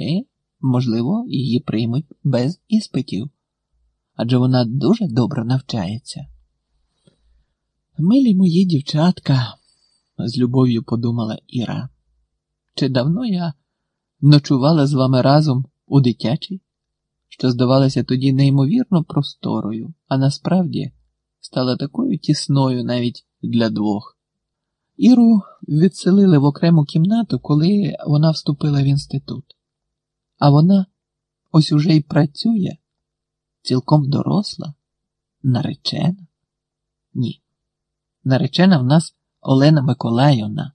І, можливо, її приймуть без іспитів, адже вона дуже добре навчається. Милі мої дівчатка, з любов'ю подумала Іра. Чи давно я ночувала з вами разом у дитячій, що здавалася тоді неймовірно просторою, а насправді стала такою тісною навіть для двох. Іру відселили в окрему кімнату, коли вона вступила в інститут. А вона ось уже й працює, цілком доросла, наречена? Ні. Наречена в нас Олена Миколаївна.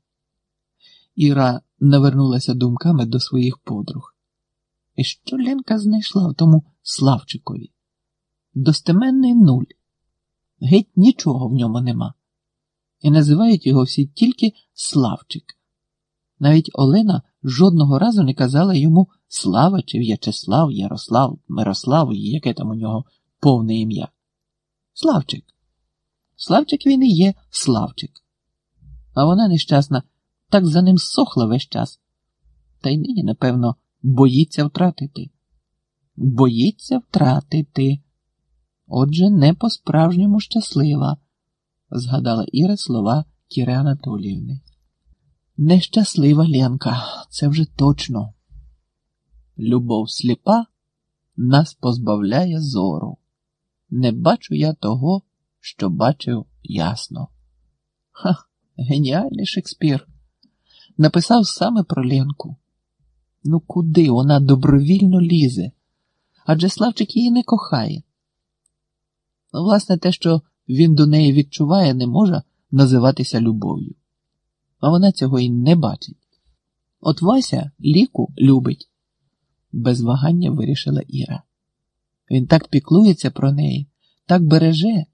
Іра навернулася думками до своїх подруг. І що Ленка знайшла в тому Славчикові? Достеменний нуль. Геть нічого в ньому нема. І називають його всі тільки Славчик. Навіть Олена жодного разу не казала йому Слава чи В'ячеслав, Ярослав, Мирослав, яке там у нього повне ім'я. Славчик. Славчик він і є Славчик. А вона нещасна так за ним сохла весь час. Та й нині, напевно, боїться втратити. Боїться втратити. Отже, не по-справжньому щаслива, згадала Іра слова Кіри Анатоліївни. Нещаслива Ленка, це вже точно. Любов сліпа нас позбавляє зору. Не бачу я того, що бачив ясно. Ха, геніальний Шекспір. Написав саме про Ленку. Ну куди вона добровільно лізе? Адже Славчик її не кохає. Ну, власне, те, що він до неї відчуває, не може називатися любов'ю. А вона цього і не бачить. От Вася ліку любить, без вагання вирішила Іра. Він так піклується про неї, так береже.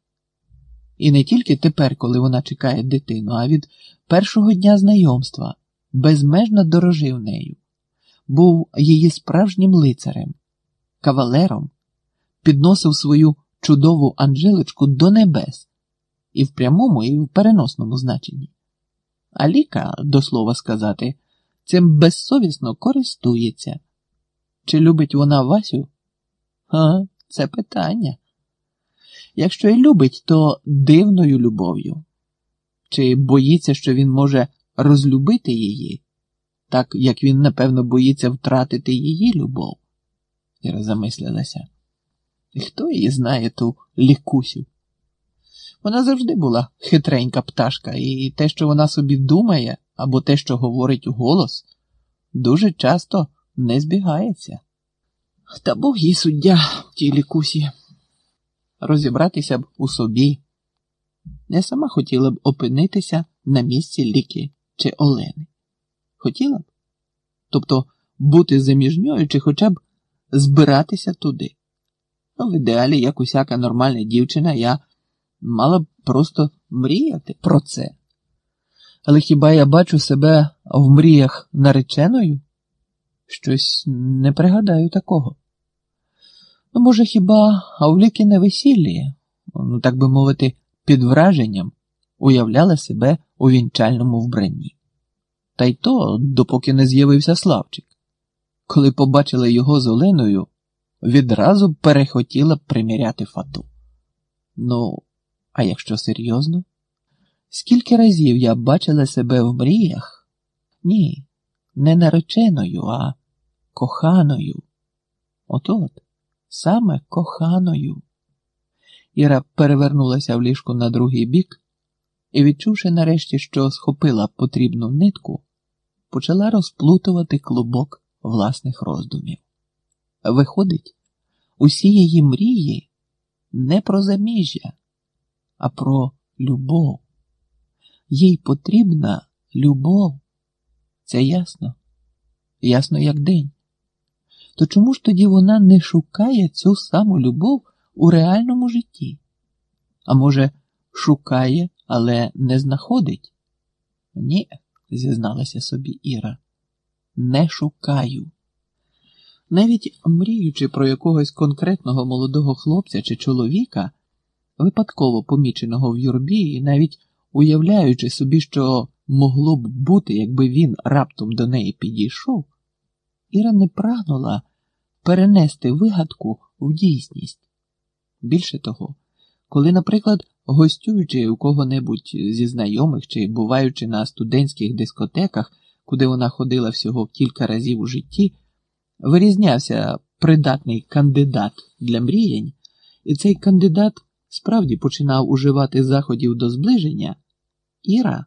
І не тільки тепер, коли вона чекає дитину, а від першого дня знайомства безмежно дорожив нею, був її справжнім лицарем, кавалером, підносив свою чудову Анжелочку до небес і в прямому, і в переносному значенні. А Ліка, до слова сказати, цим безсовісно користується. Чи любить вона Васю? А, це питання. Якщо і любить, то дивною любов'ю. Чи боїться, що він може розлюбити її, так як він, напевно, боїться втратити її любов? Іра замислилася. І хто її знає ту лікусю? Вона завжди була хитренька пташка, і те, що вона собі думає, або те, що говорить у голос, дуже часто не збігається. Та Бог їй суддя в тій лікусі. Розібратися б у собі. Я сама хотіла б опинитися на місці ліки чи Олени. Хотіла б? Тобто бути заміжньою чи хоча б збиратися туди. Ну, в ідеалі, як усяка нормальна дівчина, я мала б просто мріяти про це. Але хіба я бачу себе в мріях нареченою? Щось не пригадаю такого. Ну, може, хіба Авліки на весіллі, ну так би мовити, під враженням уявляла себе у вінчальному вбранні. Та й то, допоки не з'явився Славчик. Коли побачила його з Оленою, відразу перехотіла приміряти фату. Ну, а якщо серйозно? Скільки разів я бачила себе в мріях? Ні, не нареченою, а коханою. От-от, саме коханою. Іра перевернулася в ліжку на другий бік і, відчувши нарешті, що схопила потрібну нитку, почала розплутувати клубок власних роздумів. Виходить, усі її мрії не про заміжжя, а про любов. Їй потрібна любов. Це ясно, ясно, як день. То чому ж тоді вона не шукає цю саму любов у реальному житті? А може, шукає, але не знаходить? Ні, зізналася собі Іра, не шукаю. Навіть мріючи про якогось конкретного молодого хлопця чи чоловіка, випадково поміченого в юрбі, і навіть уявляючи собі, що могло б бути, якби він раптом до неї підійшов, Іра не прагнула перенести вигадку в дійсність. Більше того, коли, наприклад, гостюючи у кого-небудь зі знайомих чи буваючи на студентських дискотеках, куди вона ходила всього кілька разів у житті, вирізнявся придатний кандидат для мріянь, і цей кандидат справді починав уживати заходів до зближення, Іра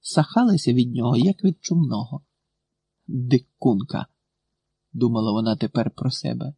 сахалася від нього, як від чумного. Дикунка, думала вона тепер про себе.